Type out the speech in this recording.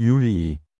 유리.